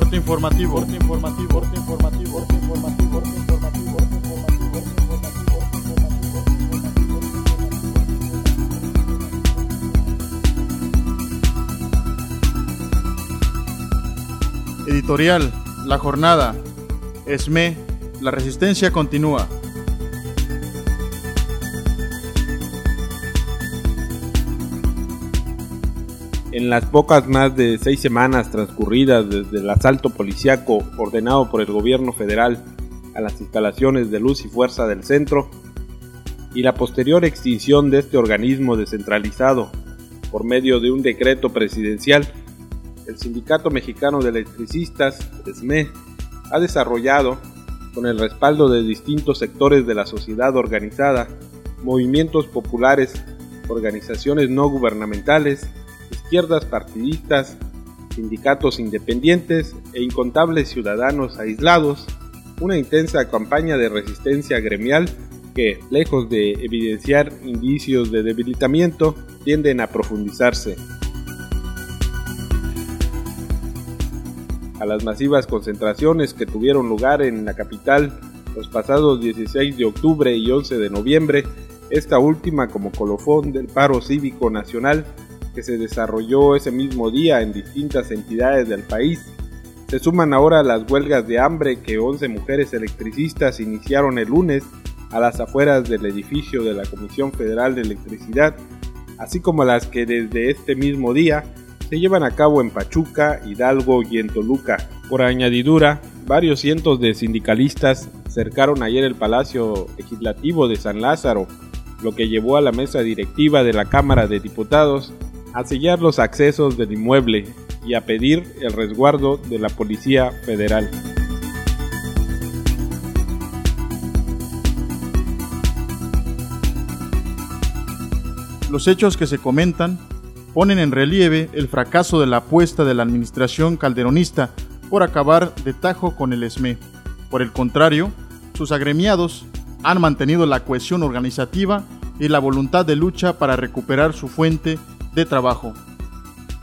Corte informativo. Corte informativo. Corte informativo. Corte informativo. Corte informativo. Corte informativo. Editorial La Jornada. ESME. La resistencia continúa. En las pocas más de seis semanas transcurridas desde el asalto policiaco ordenado por el gobierno federal a las instalaciones de luz y fuerza del centro y la posterior extinción de este organismo descentralizado por medio de un decreto presidencial, el Sindicato Mexicano de Electricistas, SME, ha desarrollado, con el respaldo de distintos sectores de la sociedad organizada, movimientos populares, organizaciones no gubernamentales, izquierdas partidistas, sindicatos independientes e incontables ciudadanos aislados, una intensa campaña de resistencia gremial que, lejos de evidenciar indicios de debilitamiento, tienden a profundizarse. A las masivas concentraciones que tuvieron lugar en la capital los pasados 16 de octubre y 11 de noviembre, esta última como colofón del paro cívico nacional se desarrolló ese mismo día en distintas entidades del país. Se suman ahora las huelgas de hambre que 11 mujeres electricistas iniciaron el lunes a las afueras del edificio de la Comisión Federal de Electricidad, así como las que desde este mismo día se llevan a cabo en Pachuca, Hidalgo y en Toluca. Por añadidura, varios cientos de sindicalistas cercaron ayer el Palacio Legislativo de San Lázaro, lo que llevó a la mesa directiva de la Cámara de Diputados a sellar los accesos del inmueble y a pedir el resguardo de la Policía Federal. Los hechos que se comentan ponen en relieve el fracaso de la apuesta de la administración calderonista por acabar de tajo con el ESME. Por el contrario, sus agremiados han mantenido la cohesión organizativa y la voluntad de lucha para recuperar su fuente de trabajo,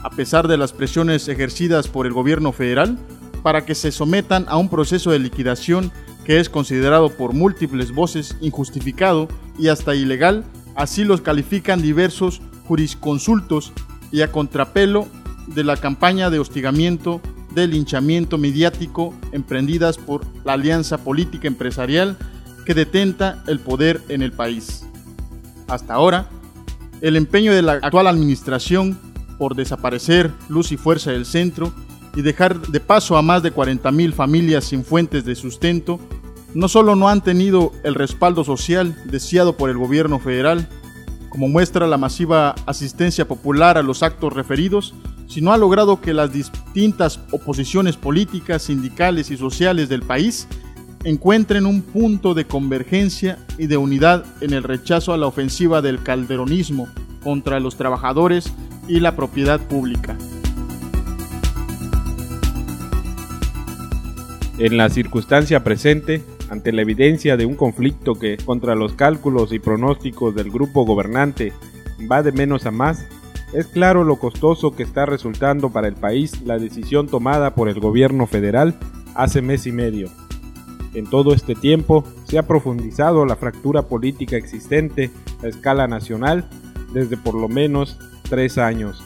a pesar de las presiones ejercidas por el gobierno federal para que se sometan a un proceso de liquidación que es considerado por múltiples voces injustificado y hasta ilegal, así los califican diversos jurisconsultos y a contrapelo de la campaña de hostigamiento de linchamiento mediático emprendidas por la alianza política empresarial que detenta el poder en el país. Hasta ahora, el empeño de la actual administración por desaparecer luz y fuerza del centro y dejar de paso a más de 40.000 familias sin fuentes de sustento, no solo no han tenido el respaldo social deseado por el gobierno federal, como muestra la masiva asistencia popular a los actos referidos, sino ha logrado que las distintas oposiciones políticas, sindicales y sociales del país encuentren un punto de convergencia y de unidad en el rechazo a la ofensiva del calderonismo contra los trabajadores y la propiedad pública. En la circunstancia presente, ante la evidencia de un conflicto que, contra los cálculos y pronósticos del grupo gobernante, va de menos a más, es claro lo costoso que está resultando para el país la decisión tomada por el gobierno federal hace mes y medio en todo este tiempo se ha profundizado la fractura política existente a escala nacional desde por lo menos tres años.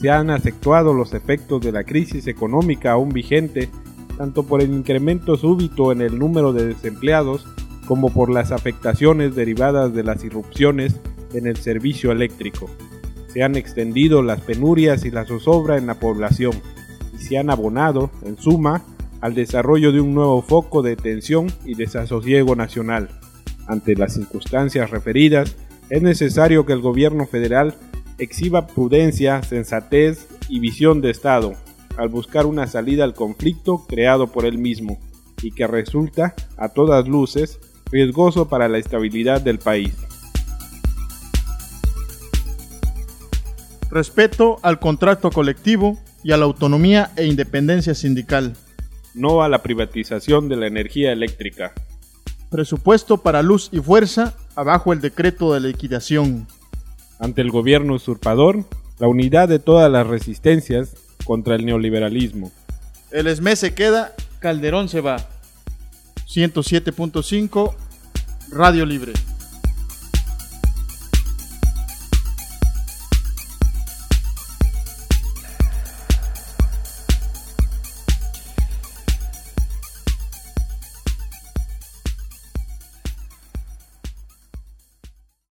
Se han acentuado los efectos de la crisis económica aún vigente, tanto por el incremento súbito en el número de desempleados como por las afectaciones derivadas de las irrupciones en el servicio eléctrico. Se han extendido las penurias y la zozobra en la población y se han abonado, en suma, al desarrollo de un nuevo foco de tensión y desasosiego nacional. Ante las circunstancias referidas, es necesario que el gobierno federal exhiba prudencia, sensatez y visión de Estado al buscar una salida al conflicto creado por él mismo y que resulta, a todas luces, riesgoso para la estabilidad del país. Respeto al contrato colectivo y a la autonomía e independencia sindical no a la privatización de la energía eléctrica. Presupuesto para luz y fuerza abajo el decreto de liquidación. Ante el gobierno usurpador, la unidad de todas las resistencias contra el neoliberalismo. El ESME se queda, Calderón se va. 107.5 Radio Libre.